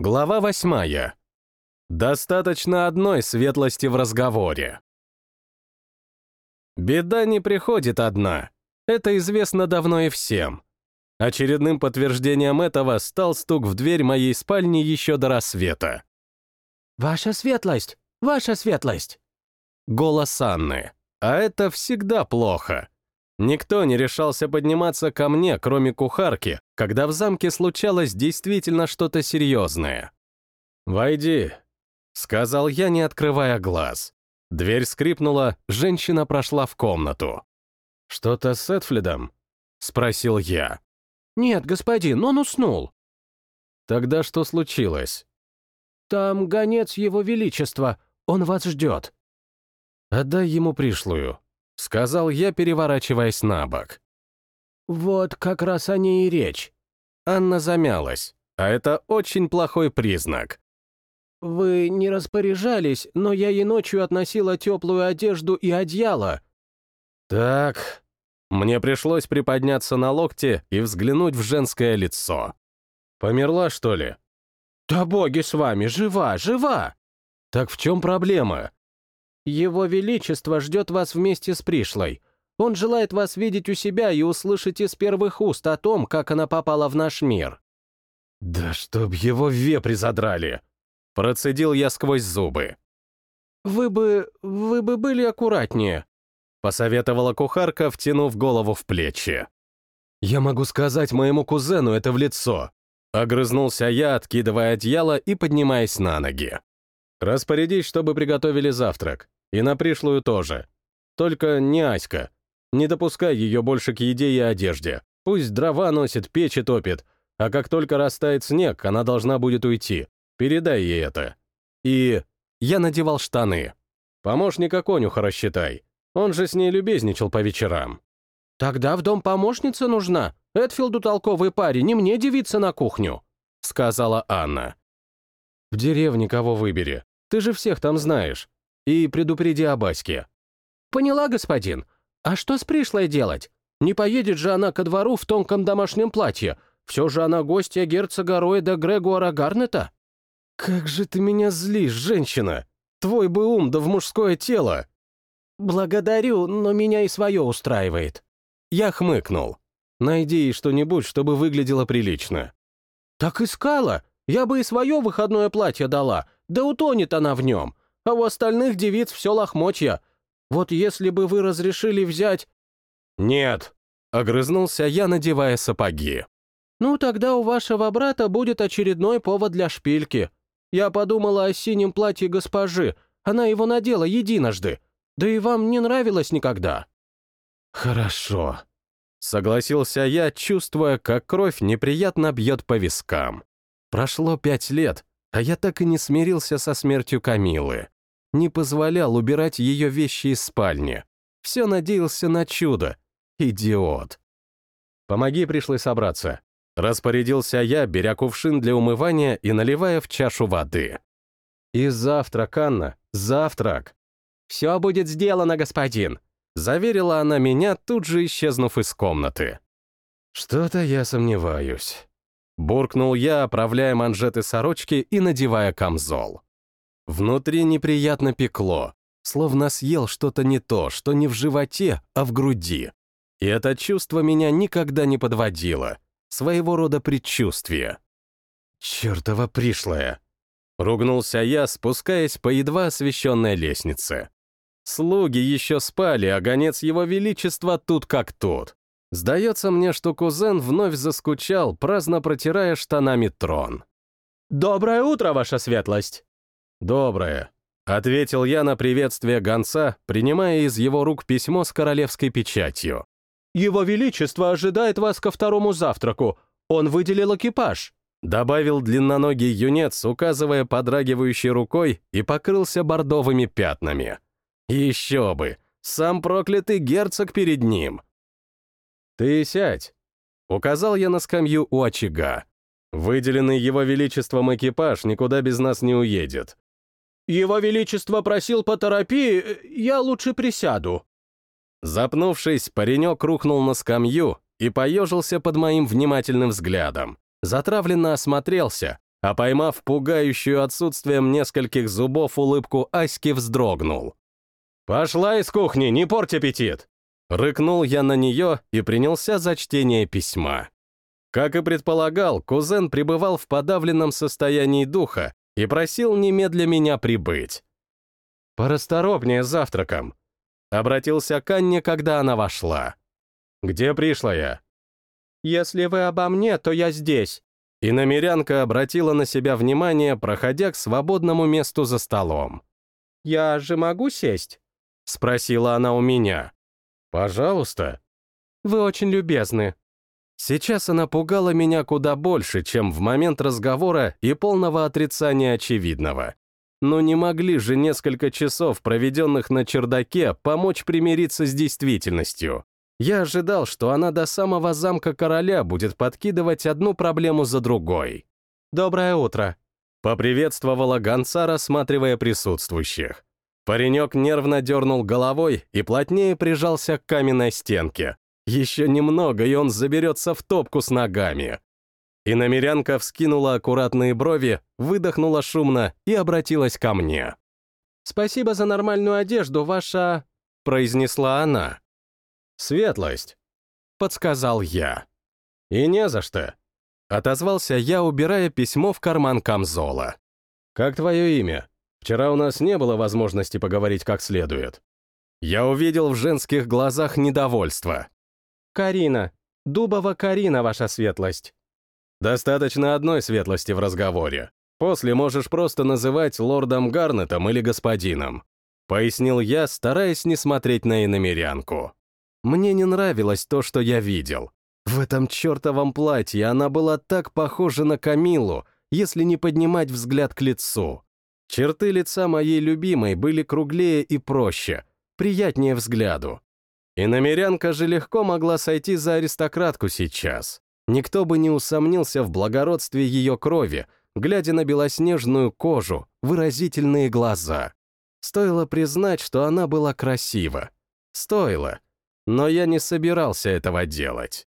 Глава восьмая. Достаточно одной светлости в разговоре. Беда не приходит одна. Это известно давно и всем. Очередным подтверждением этого стал стук в дверь моей спальни еще до рассвета. «Ваша светлость! Ваша светлость!» Голос Анны. А это всегда плохо. Никто не решался подниматься ко мне, кроме кухарки, когда в замке случалось действительно что-то серьезное. «Войди», — сказал я, не открывая глаз. Дверь скрипнула, женщина прошла в комнату. «Что-то с Эдфлидом?» — спросил я. «Нет, господин, он уснул». «Тогда что случилось?» «Там гонец его величества, он вас ждет». «Отдай ему пришлую», — сказал я, переворачиваясь на бок. «Вот как раз о ней и речь». Анна замялась, а это очень плохой признак. «Вы не распоряжались, но я ей ночью относила теплую одежду и одеяло». «Так...» Мне пришлось приподняться на локте и взглянуть в женское лицо. «Померла, что ли?» «Да боги с вами, жива, жива!» «Так в чем проблема?» Его Величество ждет вас вместе с пришлой. Он желает вас видеть у себя и услышать из первых уст о том, как она попала в наш мир». «Да чтоб его вепри задрали!» Процедил я сквозь зубы. «Вы бы... вы бы были аккуратнее», — посоветовала кухарка, втянув голову в плечи. «Я могу сказать моему кузену это в лицо», — огрызнулся я, откидывая одеяло и поднимаясь на ноги. «Распорядись, чтобы приготовили завтрак. И на пришлую тоже. Только не Аська. Не допускай ее больше к еде и одежде. Пусть дрова носит, печи топит. А как только растает снег, она должна будет уйти. Передай ей это. И я надевал штаны. Помощника конюха рассчитай. Он же с ней любезничал по вечерам. «Тогда в дом помощница нужна. Эдфилду толковый парень, не мне девиться на кухню», — сказала Анна. «В деревне кого выбери. Ты же всех там знаешь. И предупреди о Баське». «Поняла, господин. А что с пришлой делать? Не поедет же она ко двору в тонком домашнем платье. Все же она гостья герцога Роэда Грегуара Гарнета». «Как же ты меня злишь, женщина! Твой бы ум да в мужское тело!» «Благодарю, но меня и свое устраивает». Я хмыкнул. «Найди ей что-нибудь, чтобы выглядело прилично». «Так искала. Я бы и свое выходное платье дала. Да утонет она в нем а у остальных девиц все лохмотья. Вот если бы вы разрешили взять...» «Нет», — огрызнулся я, надевая сапоги. «Ну, тогда у вашего брата будет очередной повод для шпильки. Я подумала о синем платье госпожи, она его надела единожды. Да и вам не нравилось никогда». «Хорошо», — согласился я, чувствуя, как кровь неприятно бьет по вискам. Прошло пять лет, а я так и не смирился со смертью Камилы. Не позволял убирать ее вещи из спальни. Все надеялся на чудо. Идиот. Помоги пришлой собраться. Распорядился я, беря кувшин для умывания и наливая в чашу воды. И завтрак, Анна, завтрак. «Все будет сделано, господин», — заверила она меня, тут же исчезнув из комнаты. Что-то я сомневаюсь. Буркнул я, оправляя манжеты сорочки и надевая камзол. Внутри неприятно пекло, словно съел что-то не то, что не в животе, а в груди. И это чувство меня никогда не подводило. Своего рода предчувствие. «Чертова пришлая!» Ругнулся я, спускаясь по едва освещенной лестнице. Слуги еще спали, а гонец его величества тут как тут. Сдается мне, что кузен вновь заскучал, праздно протирая штанами трон. «Доброе утро, ваша светлость!» «Доброе», — ответил я на приветствие гонца, принимая из его рук письмо с королевской печатью. «Его Величество ожидает вас ко второму завтраку. Он выделил экипаж», — добавил длинноногий юнец, указывая подрагивающей рукой, и покрылся бордовыми пятнами. «Еще бы! Сам проклятый герцог перед ним!» «Ты сядь», — указал я на скамью у очага. «Выделенный его величеством экипаж никуда без нас не уедет». «Его величество просил поторопи, я лучше присяду». Запнувшись, паренек рухнул на скамью и поежился под моим внимательным взглядом. Затравленно осмотрелся, а поймав пугающую отсутствием нескольких зубов улыбку Аськи, вздрогнул. «Пошла из кухни, не порть аппетит!» Рыкнул я на нее и принялся за чтение письма. Как и предполагал, кузен пребывал в подавленном состоянии духа и просил немедля меня прибыть. «Порасторопнее с завтраком», — обратился к Анне, когда она вошла. «Где пришла я?» «Если вы обо мне, то я здесь». И намерянка обратила на себя внимание, проходя к свободному месту за столом. «Я же могу сесть?» — спросила она у меня. «Пожалуйста». «Вы очень любезны». Сейчас она пугала меня куда больше, чем в момент разговора и полного отрицания очевидного. Но не могли же несколько часов, проведенных на чердаке, помочь примириться с действительностью. Я ожидал, что она до самого замка короля будет подкидывать одну проблему за другой. «Доброе утро», — поприветствовала гонца, рассматривая присутствующих. Паренек нервно дернул головой и плотнее прижался к каменной стенке. Еще немного, и он заберется в топку с ногами. И намерянка вскинула аккуратные брови, выдохнула шумно и обратилась ко мне. «Спасибо за нормальную одежду, ваша...» — произнесла она. «Светлость», — подсказал я. «И не за что», — отозвался я, убирая письмо в карман камзола. «Как твое имя? Вчера у нас не было возможности поговорить как следует». Я увидел в женских глазах недовольство. «Карина. Дубова Карина, ваша светлость». «Достаточно одной светлости в разговоре. После можешь просто называть лордом Гарнетом или господином», — пояснил я, стараясь не смотреть на иномерянку. Мне не нравилось то, что я видел. В этом чертовом платье она была так похожа на Камилу, если не поднимать взгляд к лицу. Черты лица моей любимой были круглее и проще, приятнее взгляду. И намерянка же легко могла сойти за аристократку сейчас. Никто бы не усомнился в благородстве ее крови, глядя на белоснежную кожу, выразительные глаза. Стоило признать, что она была красива. Стоило но я не собирался этого делать.